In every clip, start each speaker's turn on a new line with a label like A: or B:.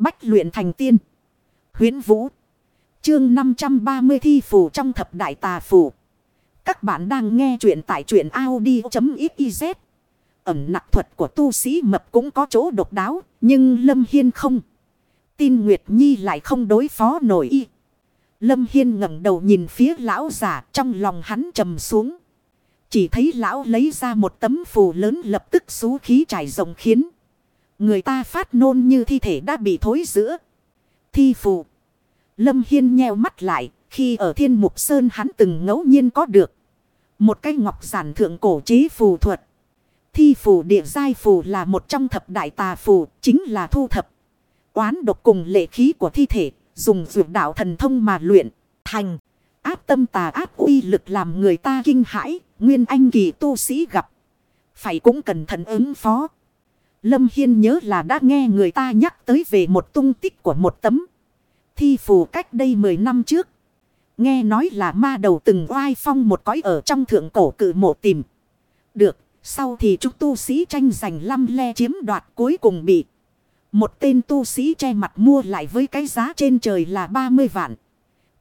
A: Bách luyện thành tiên. Huyến Vũ. Chương 530 thi phù trong thập đại tà phù. Các bạn đang nghe truyện tại truyện Audi.xyz. Ẩm nặc thuật của tu sĩ mập cũng có chỗ độc đáo. Nhưng Lâm Hiên không. Tin Nguyệt Nhi lại không đối phó nổi y. Lâm Hiên ngẩng đầu nhìn phía lão giả trong lòng hắn trầm xuống. Chỉ thấy lão lấy ra một tấm phù lớn lập tức xú khí trải rộng khiến. Người ta phát nôn như thi thể đã bị thối giữa. Thi phù. Lâm Hiên nheo mắt lại. Khi ở thiên mục sơn hắn từng ngẫu nhiên có được. Một cái ngọc giản thượng cổ chế phù thuật. Thi phù địa giai phù là một trong thập đại tà phù. Chính là thu thập. Quán độc cùng lệ khí của thi thể. Dùng dược đạo thần thông mà luyện. Thành. Áp tâm tà áp uy lực làm người ta kinh hãi. Nguyên anh kỳ tu sĩ gặp. Phải cũng cẩn thận ứng phó. Lâm Hiên nhớ là đã nghe người ta nhắc tới về một tung tích của một tấm. Thi phù cách đây 10 năm trước. Nghe nói là ma đầu từng oai phong một cõi ở trong thượng cổ cự mộ tìm. Được, sau thì chúng tu sĩ tranh giành lăm le chiếm đoạt cuối cùng bị. Một tên tu sĩ che mặt mua lại với cái giá trên trời là 30 vạn.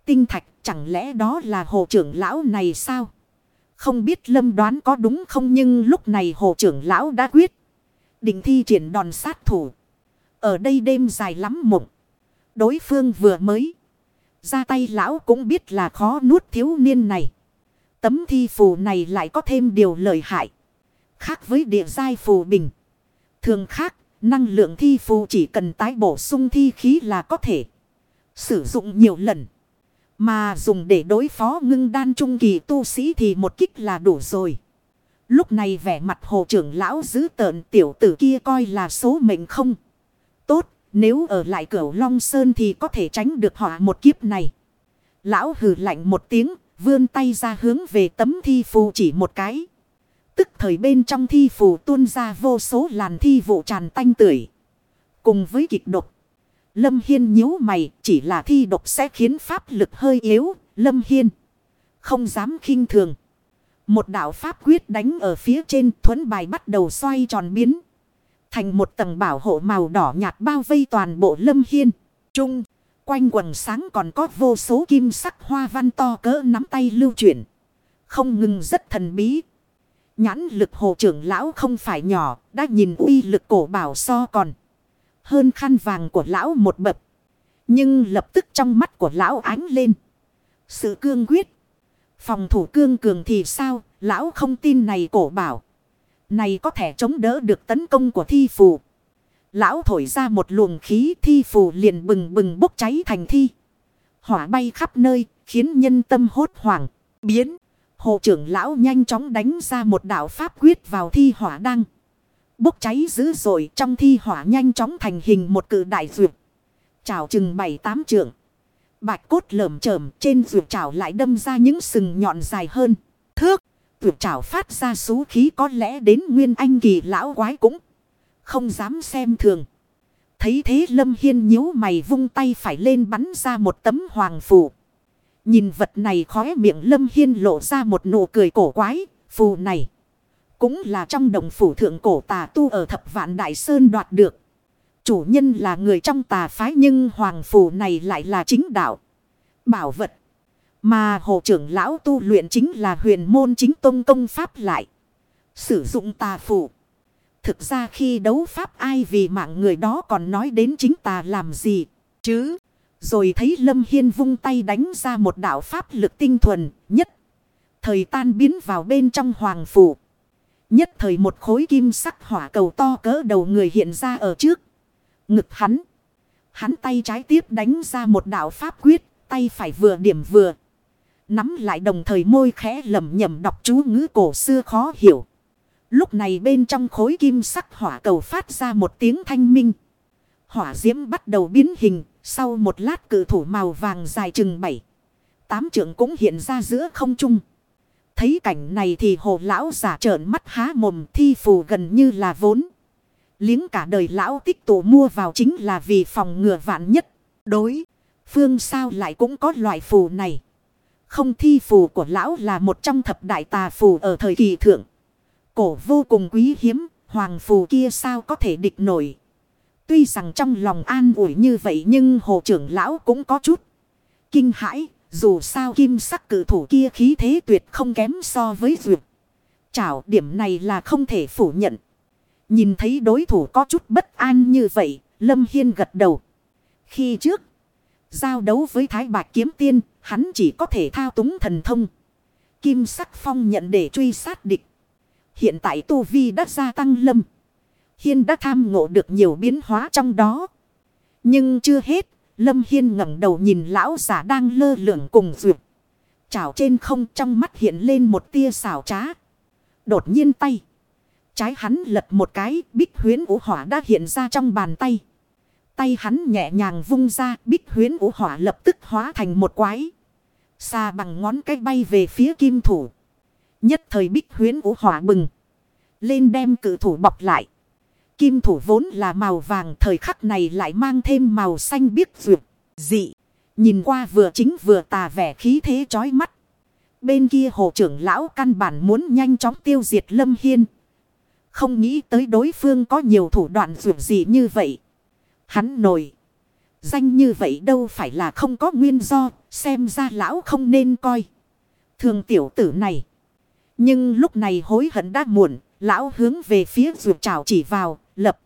A: Tinh thạch chẳng lẽ đó là hồ trưởng lão này sao? Không biết lâm đoán có đúng không nhưng lúc này hồ trưởng lão đã quyết. Định thi triển đòn sát thủ. Ở đây đêm dài lắm mộng. Đối phương vừa mới. Ra tay lão cũng biết là khó nuốt thiếu niên này. Tấm thi phù này lại có thêm điều lợi hại. Khác với địa giai phù bình. Thường khác, năng lượng thi phù chỉ cần tái bổ sung thi khí là có thể. Sử dụng nhiều lần. Mà dùng để đối phó ngưng đan trung kỳ tu sĩ thì một kích là đủ rồi. Lúc này vẻ mặt hồ trưởng lão giữ tợn tiểu tử kia coi là số mệnh không. Tốt, nếu ở lại cửa Long Sơn thì có thể tránh được họa một kiếp này. Lão hừ lạnh một tiếng, vươn tay ra hướng về tấm thi phù chỉ một cái. Tức thời bên trong thi phù tuôn ra vô số làn thi vụ tràn tanh tưởi. Cùng với kịch độc. Lâm Hiên nhíu mày, chỉ là thi độc sẽ khiến pháp lực hơi yếu. Lâm Hiên không dám khinh thường. Một đạo pháp quyết đánh ở phía trên thuấn bài bắt đầu xoay tròn biến. Thành một tầng bảo hộ màu đỏ nhạt bao vây toàn bộ lâm hiên. Trung, quanh quần sáng còn có vô số kim sắc hoa văn to cỡ nắm tay lưu chuyển. Không ngừng rất thần bí. Nhãn lực hồ trưởng lão không phải nhỏ, đã nhìn uy lực cổ bảo so còn. Hơn khăn vàng của lão một bậc. Nhưng lập tức trong mắt của lão ánh lên. Sự cương quyết. Phòng thủ cương cường thì sao, lão không tin này cổ bảo. Này có thể chống đỡ được tấn công của thi phù. Lão thổi ra một luồng khí thi phù liền bừng bừng bốc cháy thành thi. Hỏa bay khắp nơi, khiến nhân tâm hốt hoảng, biến. hộ trưởng lão nhanh chóng đánh ra một đạo pháp quyết vào thi hỏa đăng. Bốc cháy dữ dội trong thi hỏa nhanh chóng thành hình một cự đại duyệt. Chào chừng bảy tám trưởng Bạch cốt lởm chởm trên ruột chảo lại đâm ra những sừng nhọn dài hơn. Thước, ruột chảo phát ra sú khí có lẽ đến nguyên anh kỳ lão quái cũng không dám xem thường. Thấy thế Lâm Hiên nhíu mày vung tay phải lên bắn ra một tấm hoàng phù. Nhìn vật này khóe miệng Lâm Hiên lộ ra một nụ cười cổ quái, phù này. Cũng là trong đồng phủ thượng cổ tà tu ở thập vạn Đại Sơn đoạt được. Chủ nhân là người trong tà phái nhưng hoàng phủ này lại là chính đạo. Bảo vật. Mà hộ trưởng lão tu luyện chính là huyền môn chính tông công pháp lại. Sử dụng tà phủ Thực ra khi đấu pháp ai vì mạng người đó còn nói đến chính tà làm gì. Chứ. Rồi thấy Lâm Hiên vung tay đánh ra một đạo pháp lực tinh thuần, nhất. Thời tan biến vào bên trong hoàng phủ. Nhất thời một khối kim sắc hỏa cầu to cỡ đầu người hiện ra ở trước ngực hắn. Hắn tay trái tiếp đánh ra một đạo pháp quyết, tay phải vừa điểm vừa. Nắm lại đồng thời môi khẽ lầm nhầm đọc chú ngữ cổ xưa khó hiểu. Lúc này bên trong khối kim sắc hỏa cầu phát ra một tiếng thanh minh. Hỏa diễm bắt đầu biến hình, sau một lát cử thủ màu vàng dài chừng bảy. Tám trưởng cũng hiện ra giữa không trung. Thấy cảnh này thì hồ lão giả trợn mắt há mồm thi phù gần như là vốn. Liếng cả đời lão tích tụ mua vào chính là vì phòng ngừa vạn nhất. Đối. Phương sao lại cũng có loại phù này. Không thi phù của lão là một trong thập đại tà phù ở thời kỳ thượng. Cổ vô cùng quý hiếm. Hoàng phù kia sao có thể địch nổi. Tuy rằng trong lòng an ủi như vậy nhưng hồ trưởng lão cũng có chút kinh hãi. Dù sao kim sắc cử thủ kia khí thế tuyệt không kém so với duyệt. Chảo, điểm này là không thể phủ nhận. Nhìn thấy đối thủ có chút bất an như vậy, Lâm Hiên gật đầu. Khi trước, giao đấu với Thái Bạch Kiếm Tiên, hắn chỉ có thể thao túng thần thông. Kim sắc phong nhận để truy sát địch. Hiện tại Tu Vi đã gia tăng lâm. Hiên đã tham ngộ được nhiều biến hóa trong đó. Nhưng chưa hết, Lâm Hiên ngẩng đầu nhìn lão giả đang lơ lửng cùng duyệt. Chảo trên không trong mắt hiện lên một tia xảo trá. Đột nhiên tay. Trái hắn lật một cái, bích huyến vũ hỏa đã hiện ra trong bàn tay. Tay hắn nhẹ nhàng vung ra, bích huyến vũ hỏa lập tức hóa thành một quái. Xa bằng ngón cái bay về phía kim thủ. Nhất thời bích huyến vũ hỏa bừng. Lên đem cự thủ bọc lại. Kim thủ vốn là màu vàng thời khắc này lại mang thêm màu xanh biếc vượt, dị. Nhìn qua vừa chính vừa tà vẻ khí thế chói mắt. Bên kia hồ trưởng lão căn bản muốn nhanh chóng tiêu diệt Lâm Hiên. Không nghĩ tới đối phương có nhiều thủ đoạn dù gì như vậy. Hắn nổi. Danh như vậy đâu phải là không có nguyên do. Xem ra lão không nên coi. Thường tiểu tử này. Nhưng lúc này hối hận đã muộn. Lão hướng về phía dù trào chỉ vào. Lập.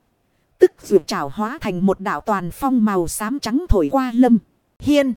A: Tức dù trào hóa thành một đạo toàn phong màu xám trắng thổi qua lâm. Hiên.